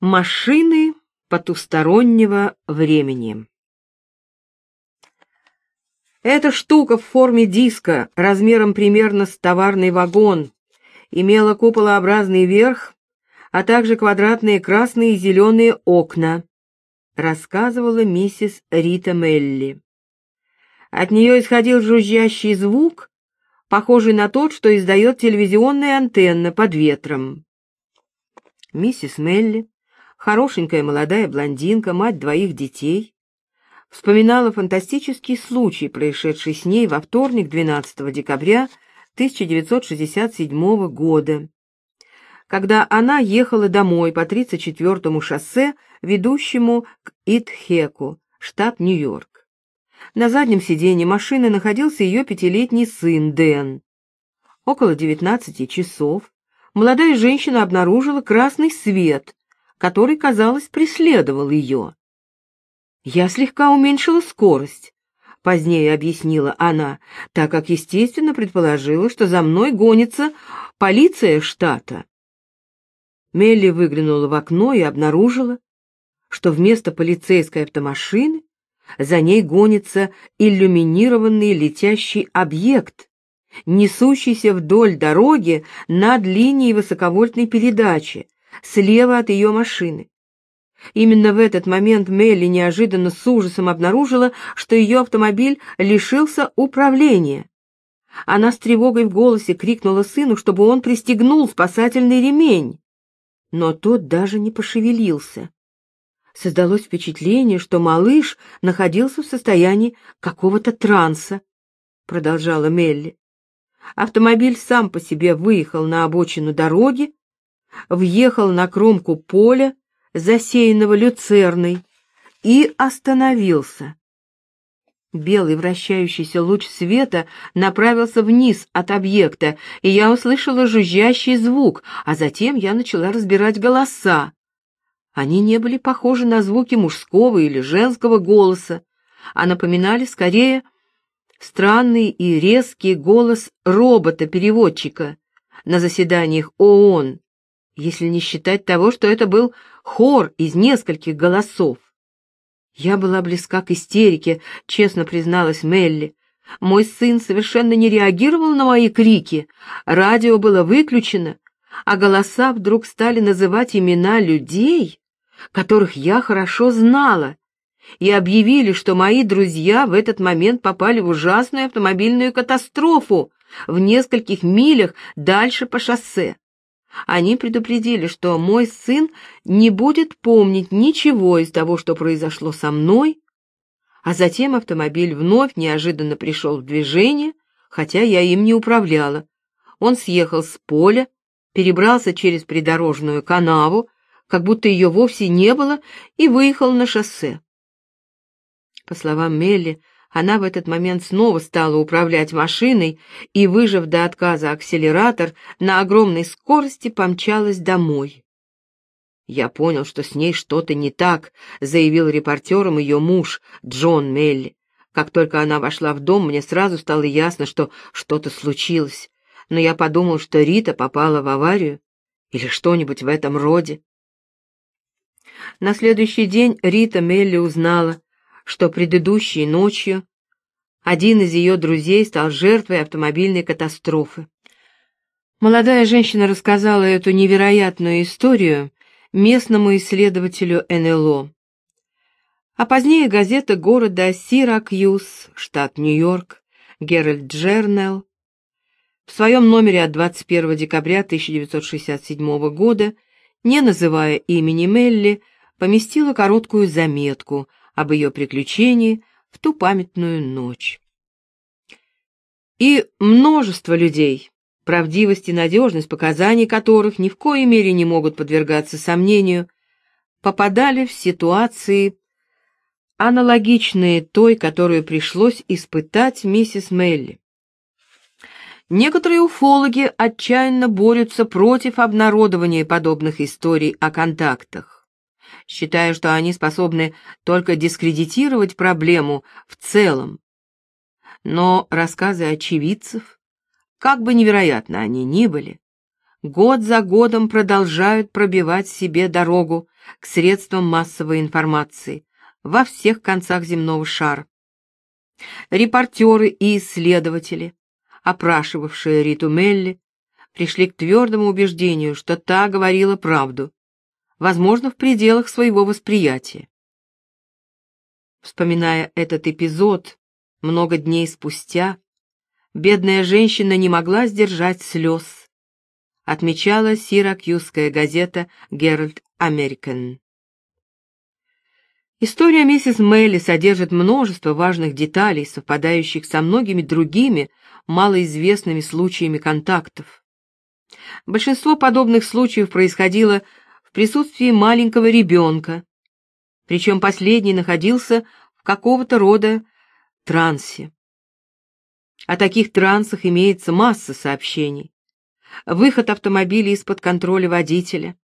Машины потустороннего времени. Эта штука в форме диска, размером примерно с товарный вагон, имела куполообразный верх, а также квадратные красные и зеленые окна, рассказывала миссис Рита Мелли. От нее исходил жужжащий звук, похожий на тот, что издает телевизионная антенна под ветром. Миссис Мелли хорошенькая молодая блондинка, мать двоих детей, вспоминала фантастический случай, происшедший с ней во вторник 12 декабря 1967 года, когда она ехала домой по 34-му шоссе, ведущему к Итхеку, штат Нью-Йорк. На заднем сиденье машины находился ее пятилетний сын Дэн. Около 19 часов молодая женщина обнаружила красный свет который, казалось, преследовал ее. «Я слегка уменьшила скорость», — позднее объяснила она, так как, естественно, предположила, что за мной гонится полиция штата. Мелли выглянула в окно и обнаружила, что вместо полицейской автомашины за ней гонится иллюминированный летящий объект, несущийся вдоль дороги над линией высоковольтной передачи, слева от ее машины. Именно в этот момент Мелли неожиданно с ужасом обнаружила, что ее автомобиль лишился управления. Она с тревогой в голосе крикнула сыну, чтобы он пристегнул спасательный ремень. Но тот даже не пошевелился. Создалось впечатление, что малыш находился в состоянии какого-то транса, продолжала Мелли. Автомобиль сам по себе выехал на обочину дороги, въехал на кромку поля, засеянного люцерной, и остановился. Белый вращающийся луч света направился вниз от объекта, и я услышала жужжащий звук, а затем я начала разбирать голоса. Они не были похожи на звуки мужского или женского голоса, а напоминали скорее странный и резкий голос робота-переводчика на заседаниях ООН если не считать того, что это был хор из нескольких голосов. Я была близка к истерике, честно призналась Мелли. Мой сын совершенно не реагировал на мои крики, радио было выключено, а голоса вдруг стали называть имена людей, которых я хорошо знала, и объявили, что мои друзья в этот момент попали в ужасную автомобильную катастрофу в нескольких милях дальше по шоссе. Они предупредили, что мой сын не будет помнить ничего из того, что произошло со мной, а затем автомобиль вновь неожиданно пришел в движение, хотя я им не управляла. Он съехал с поля, перебрался через придорожную канаву, как будто ее вовсе не было, и выехал на шоссе. По словам Мелли, она в этот момент снова стала управлять машиной и, выжав до отказа акселератор, на огромной скорости помчалась домой. «Я понял, что с ней что-то не так», — заявил репортерам ее муж Джон Мелли. Как только она вошла в дом, мне сразу стало ясно, что что-то случилось, но я подумал, что Рита попала в аварию или что-нибудь в этом роде. На следующий день Рита Мелли узнала, что предыдущей ночью один из ее друзей стал жертвой автомобильной катастрофы. Молодая женщина рассказала эту невероятную историю местному исследователю НЛО. А позднее газета города Сиракьюз, штат Нью-Йорк, Геральд Джернел, в своем номере от 21 декабря 1967 года, не называя имени Мелли, поместила короткую заметку об ее приключении в ту памятную ночь. И множество людей, правдивость и надежность показаний которых ни в коей мере не могут подвергаться сомнению, попадали в ситуации, аналогичные той, которую пришлось испытать миссис Мелли. Некоторые уфологи отчаянно борются против обнародования подобных историй о контактах считая, что они способны только дискредитировать проблему в целом. Но рассказы очевидцев, как бы невероятно они ни были, год за годом продолжают пробивать себе дорогу к средствам массовой информации во всех концах земного шара. Репортеры и исследователи, опрашивавшие Риту Мелли, пришли к твердому убеждению, что та говорила правду, возможно, в пределах своего восприятия. Вспоминая этот эпизод, много дней спустя, бедная женщина не могла сдержать слез, отмечала сиракьюзская газета «Геральд Американ». История миссис Мелли содержит множество важных деталей, совпадающих со многими другими малоизвестными случаями контактов. Большинство подобных случаев происходило в присутствии маленького ребенка, причем последний находился в какого-то рода трансе. О таких трансах имеется масса сообщений. Выход автомобиля из-под контроля водителя,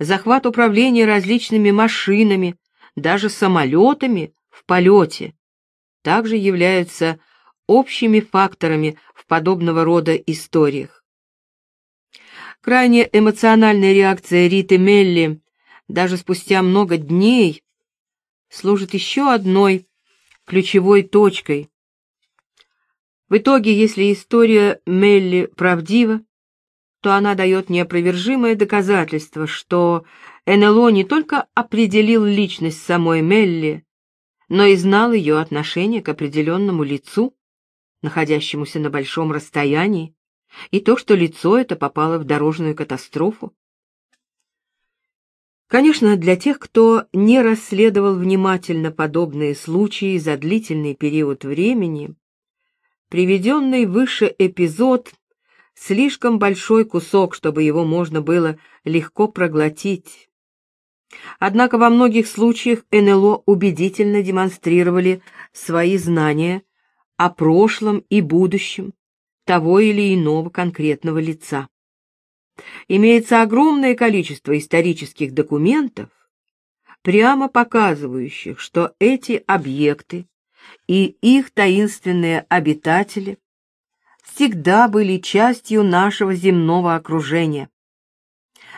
захват управления различными машинами, даже самолетами в полете, также являются общими факторами в подобного рода историях. Крайне эмоциональная реакция Риты Мелли даже спустя много дней служит еще одной ключевой точкой. В итоге, если история Мелли правдива, то она дает неопровержимое доказательство, что НЛО не только определил личность самой Мелли, но и знал ее отношение к определенному лицу, находящемуся на большом расстоянии, и то, что лицо это попало в дорожную катастрофу. Конечно, для тех, кто не расследовал внимательно подобные случаи за длительный период времени, приведенный выше эпизод слишком большой кусок, чтобы его можно было легко проглотить. Однако во многих случаях НЛО убедительно демонстрировали свои знания о прошлом и будущем того или иного конкретного лица. Имеется огромное количество исторических документов, прямо показывающих, что эти объекты и их таинственные обитатели всегда были частью нашего земного окружения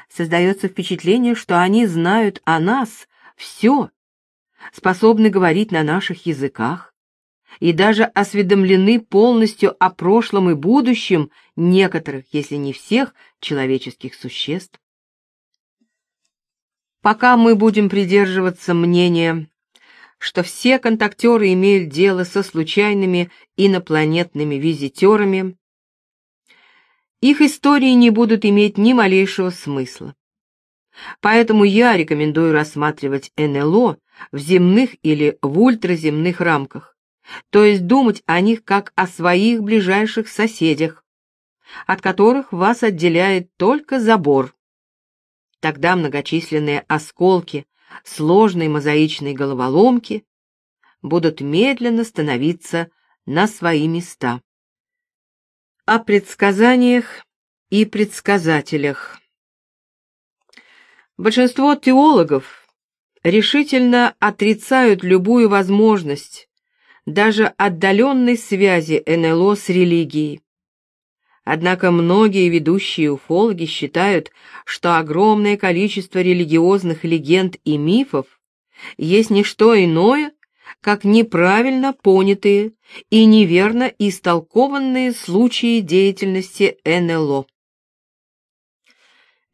создается впечатление, что они знают о нас все, способны говорить на наших языках и даже осведомлены полностью о прошлом и будущем некоторых, если не всех, человеческих существ. Пока мы будем придерживаться мнения, что все контактеры имеют дело со случайными инопланетными визитерами, их истории не будут иметь ни малейшего смысла. Поэтому я рекомендую рассматривать НЛО в земных или в ультраземных рамках, то есть думать о них как о своих ближайших соседях, от которых вас отделяет только забор. Тогда многочисленные осколки сложной мозаичной головоломки будут медленно становиться на свои места о предсказаниях и предсказателях. Большинство теологов решительно отрицают любую возможность даже отдаленной связи НЛО с религией. Однако многие ведущие уфологи считают, что огромное количество религиозных легенд и мифов есть не что иное, как неправильно понятые и неверно истолкованные случаи деятельности НЛО.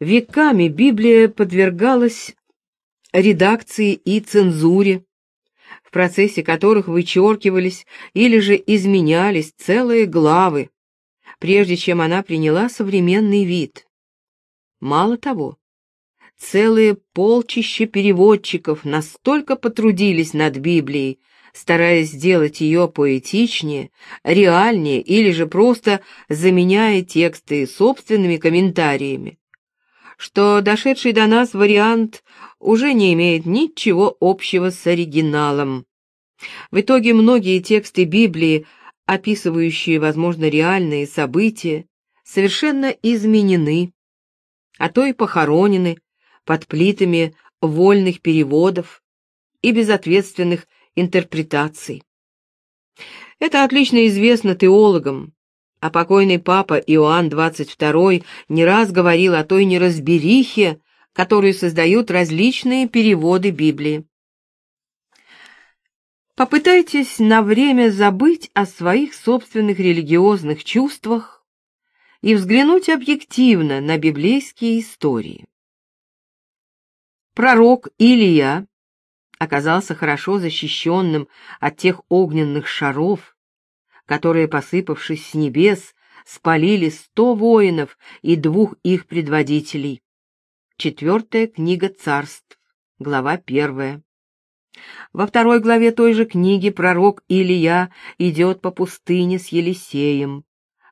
Веками Библия подвергалась редакции и цензуре, процессе которых вычеркивались или же изменялись целые главы, прежде чем она приняла современный вид. Мало того, целые полчища переводчиков настолько потрудились над Библией, стараясь сделать ее поэтичнее, реальнее или же просто заменяя тексты собственными комментариями, что дошедший до нас вариант уже не имеет ничего общего с оригиналом. В итоге многие тексты Библии, описывающие, возможно, реальные события, совершенно изменены, а то и похоронены под плитами вольных переводов и безответственных интерпретаций. Это отлично известно теологам, А покойный папа Иоанн XXII не раз говорил о той неразберихе, которую создают различные переводы Библии. Попытайтесь на время забыть о своих собственных религиозных чувствах и взглянуть объективно на библейские истории. Пророк Илия оказался хорошо защищенным от тех огненных шаров, которые, посыпавшись с небес, спалили сто воинов и двух их предводителей. Четвертая книга царств, глава первая. Во второй главе той же книги пророк Илия идет по пустыне с Елисеем,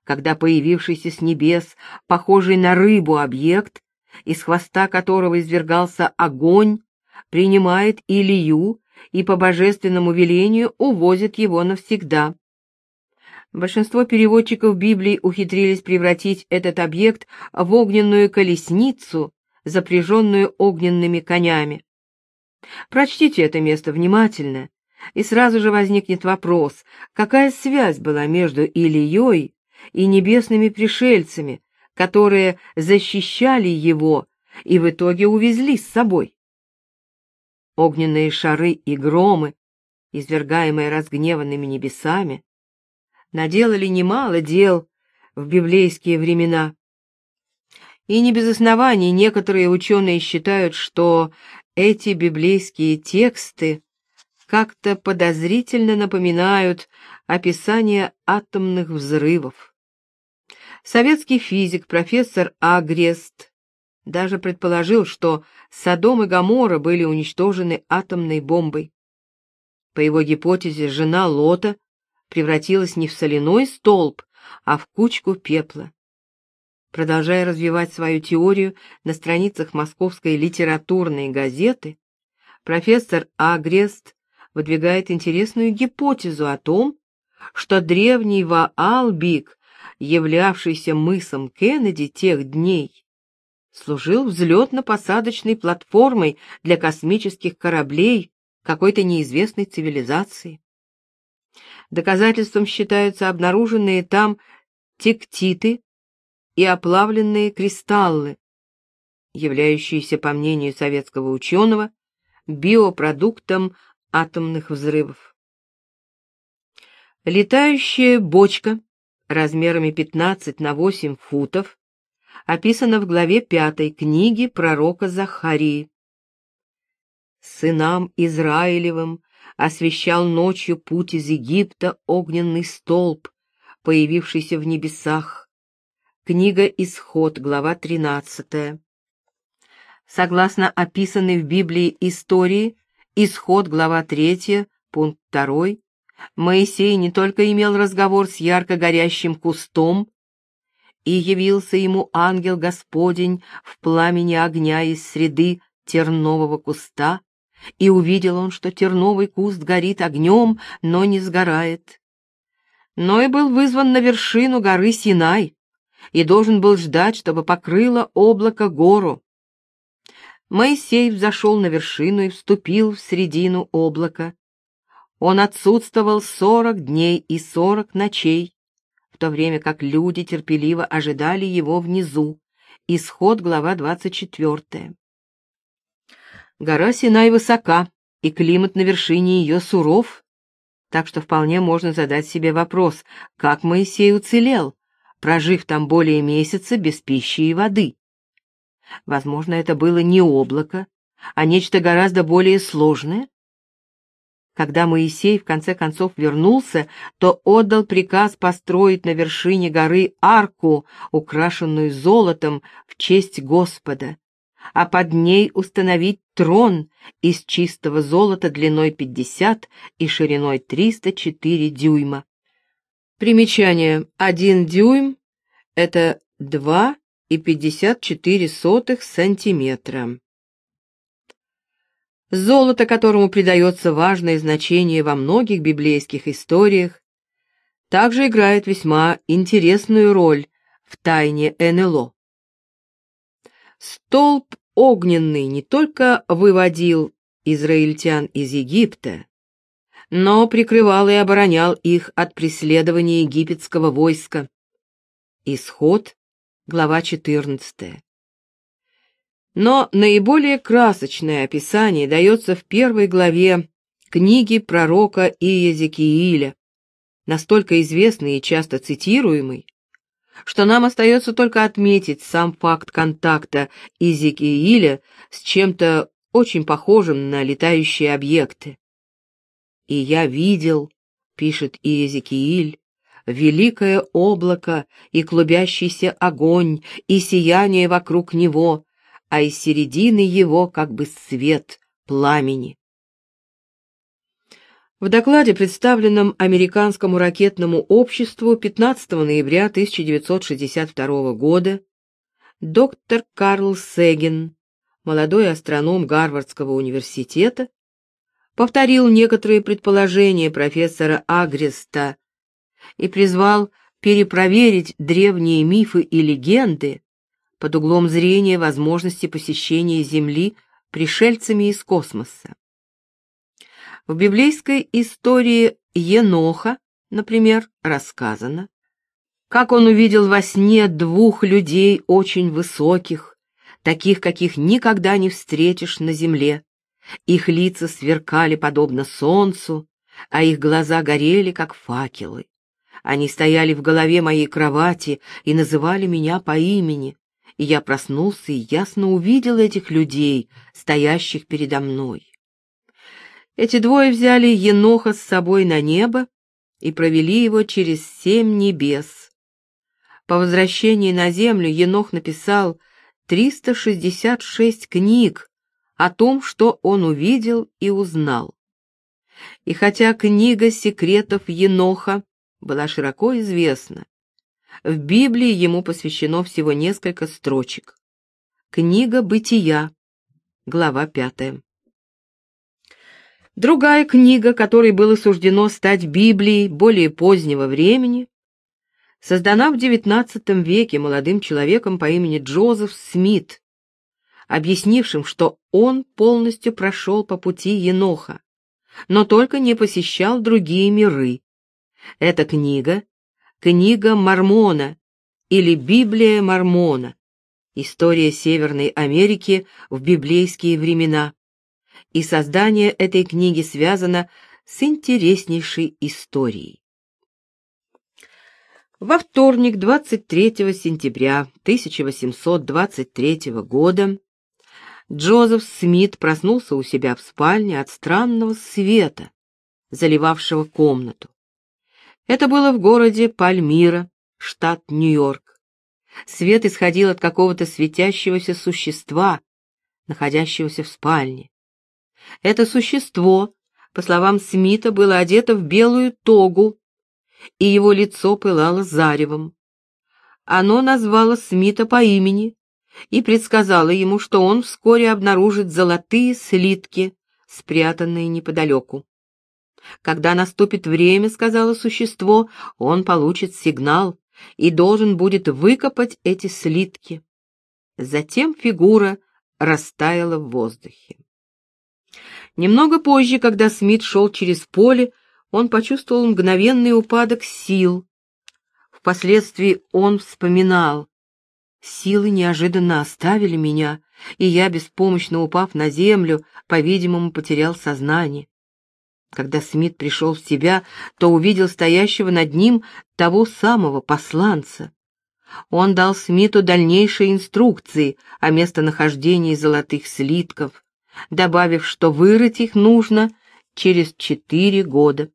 когда появившийся с небес, похожий на рыбу объект, из хвоста которого извергался огонь, принимает Илью и по божественному велению увозит его навсегда. Большинство переводчиков Библии ухитрились превратить этот объект в огненную колесницу, запряженную огненными конями. Прочтите это место внимательно, и сразу же возникнет вопрос, какая связь была между Ильей и небесными пришельцами, которые защищали его и в итоге увезли с собой. Огненные шары и громы, извергаемые разгневанными небесами, наделали немало дел в библейские времена. И не без оснований некоторые ученые считают, что эти библейские тексты как-то подозрительно напоминают описание атомных взрывов. Советский физик профессор Агрест даже предположил, что Содом и Гоморра были уничтожены атомной бомбой. По его гипотезе, жена Лота превратилась не в соляной столб, а в кучку пепла. Продолжая развивать свою теорию на страницах московской литературной газеты, профессор Агрест выдвигает интересную гипотезу о том, что древний Ваалбик, являвшийся мысом Кеннеди тех дней, служил взлетно-посадочной платформой для космических кораблей какой-то неизвестной цивилизации. Доказательством считаются обнаруженные там тектиты и оплавленные кристаллы, являющиеся, по мнению советского ученого, биопродуктом атомных взрывов. Летающая бочка размерами 15 на 8 футов описана в главе 5 книги пророка Захарии. Сынам Израилевым освещал ночью путь из Египта огненный столб, появившийся в небесах. Книга Исход, глава 13. Согласно описанной в Библии истории, Исход, глава 3, пункт 2, Моисей не только имел разговор с ярко горящим кустом, и явился ему ангел Господень в пламени огня из среды тернового куста, и увидел он, что терновый куст горит огнем, но не сгорает. Но и был вызван на вершину горы Синай, и должен был ждать, чтобы покрыло облако гору. Моисей взошел на вершину и вступил в середину облака. Он отсутствовал сорок дней и сорок ночей, в то время как люди терпеливо ожидали его внизу. Исход, глава двадцать четвертая. Гора Синай высока, и климат на вершине ее суров, так что вполне можно задать себе вопрос, как Моисей уцелел, прожив там более месяца без пищи и воды. Возможно, это было не облако, а нечто гораздо более сложное. Когда Моисей в конце концов вернулся, то отдал приказ построить на вершине горы арку, украшенную золотом в честь Господа, а под ней установить трон из чистого золота длиной 50 и шириной 304 дюйма. Примечание. Один дюйм — это 2,54 сантиметра. Золото, которому придается важное значение во многих библейских историях, также играет весьма интересную роль в тайне НЛО. Столб огненный не только выводил израильтян из Египта, но прикрывал и оборонял их от преследования египетского войска, Исход, глава 14. Но наиболее красочное описание дается в первой главе книги пророка Иезекииля, настолько известный и часто цитируемый, что нам остается только отметить сам факт контакта Иезекииля с чем-то очень похожим на летающие объекты. «И я видел», — пишет Иезекииль, «великое облако и клубящийся огонь, и сияние вокруг него, а из середины его как бы свет пламени». В докладе, представленном Американскому ракетному обществу 15 ноября 1962 года, доктор Карл Сегин, молодой астроном Гарвардского университета, повторил некоторые предположения профессора Агреста и призвал перепроверить древние мифы и легенды под углом зрения возможности посещения Земли пришельцами из космоса. В библейской истории Еноха, например, рассказано, как он увидел во сне двух людей очень высоких, таких, каких никогда не встретишь на земле. Их лица сверкали подобно солнцу, а их глаза горели, как факелы. Они стояли в голове моей кровати и называли меня по имени, и я проснулся и ясно увидел этих людей, стоящих передо мной. Эти двое взяли Еноха с собой на небо и провели его через семь небес. По возвращении на землю Енох написал 366 книг о том, что он увидел и узнал. И хотя книга секретов Еноха была широко известна, в Библии ему посвящено всего несколько строчек. Книга Бытия, глава пятая. Другая книга, которой было суждено стать Библией более позднего времени, создана в XIX веке молодым человеком по имени Джозеф Смит, объяснившим, что он полностью прошел по пути Еноха, но только не посещал другие миры. Эта книга — книга Мормона или Библия Мормона, история Северной Америки в библейские времена и создание этой книги связано с интереснейшей историей. Во вторник, 23 сентября 1823 года, Джозеф Смит проснулся у себя в спальне от странного света, заливавшего комнату. Это было в городе Пальмира, штат Нью-Йорк. Свет исходил от какого-то светящегося существа, находящегося в спальне. Это существо, по словам Смита, было одето в белую тогу, и его лицо пылало заревом. Оно назвало Смита по имени и предсказало ему, что он вскоре обнаружит золотые слитки, спрятанные неподалеку. Когда наступит время, сказала существо, он получит сигнал и должен будет выкопать эти слитки. Затем фигура растаяла в воздухе. Немного позже, когда Смит шел через поле, он почувствовал мгновенный упадок сил. Впоследствии он вспоминал. Силы неожиданно оставили меня, и я, беспомощно упав на землю, по-видимому, потерял сознание. Когда Смит пришел в себя, то увидел стоящего над ним того самого посланца. Он дал Смиту дальнейшие инструкции о местонахождении золотых слитков, добавив, что вырыть их нужно через четыре года.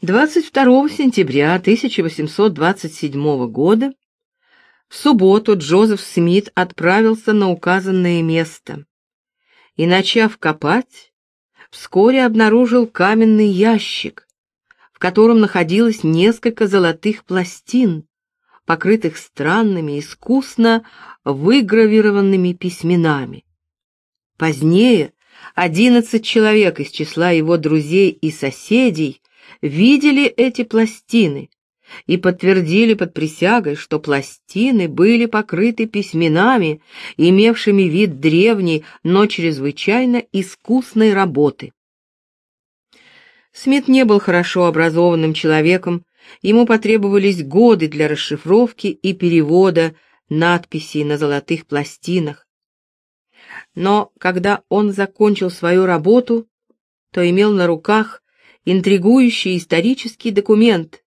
22 сентября 1827 года в субботу Джозеф Смит отправился на указанное место и, начав копать, вскоре обнаружил каменный ящик, в котором находилось несколько золотых пластин, покрытых странными, искусно выгравированными письменами. Позднее одиннадцать человек из числа его друзей и соседей видели эти пластины и подтвердили под присягой, что пластины были покрыты письменами, имевшими вид древней, но чрезвычайно искусной работы. Смит не был хорошо образованным человеком ему потребовались годы для расшифровки и перевода надписей на золотых пластинах. Но когда он закончил свою работу, то имел на руках интригующий исторический документ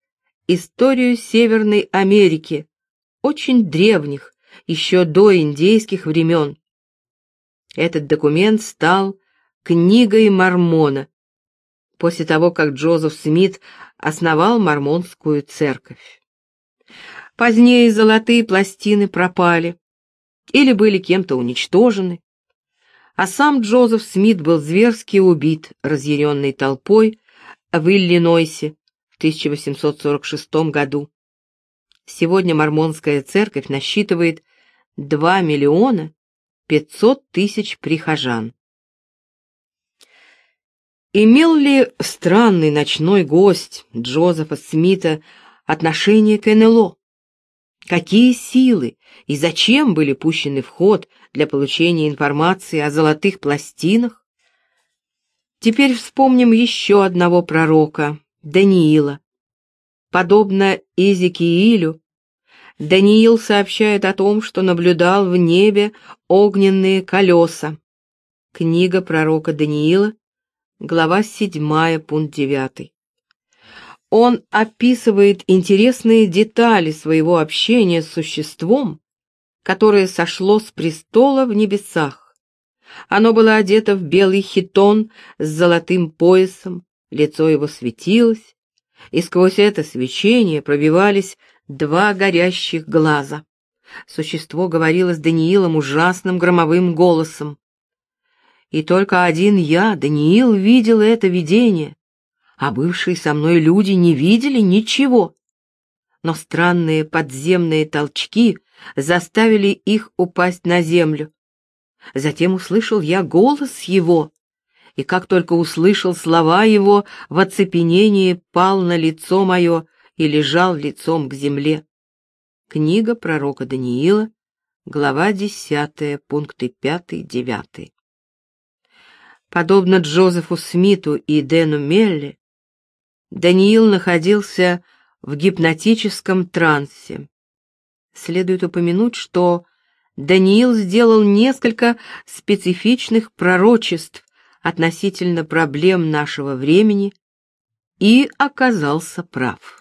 «Историю Северной Америки», очень древних, еще до индейских времен. Этот документ стал книгой Мормона, после того, как Джозеф Смит основал мормонскую церковь. Позднее золотые пластины пропали или были кем-то уничтожены, а сам Джозеф Смит был зверски убит разъяренной толпой в Иллинойсе 1846 году. Сегодня мормонская церковь насчитывает 2 миллиона 500 тысяч прихожан. Имел ли странный ночной гость Джозефа Смита отношение к НЛО? Какие силы и зачем были пущены в ход для получения информации о золотых пластинах? Теперь вспомним еще одного пророка, Даниила. Подобно Иезекиилю, Даниил сообщает о том, что наблюдал в небе огненные колеса. Книга пророка Даниила, глава 7, пункт 9. Он описывает интересные детали своего общения с существом, которое сошло с престола в небесах. Оно было одето в белый хитон с золотым поясом, лицо его светилось, и сквозь это свечение пробивались два горящих глаза. Существо говорило с Даниилом ужасным громовым голосом. И только один я, Даниил, видел это видение, а бывшие со мной люди не видели ничего. Но странные подземные толчки заставили их упасть на землю. Затем услышал я голос его, и как только услышал слова его, в оцепенении пал на лицо мое и лежал лицом к земле. Книга пророка Даниила, глава 10, пункты 5-9. Подобно Джозефу Смиту и Дэну Мелли, Даниил находился в гипнотическом трансе. Следует упомянуть, что Даниил сделал несколько специфичных пророчеств относительно проблем нашего времени и оказался прав.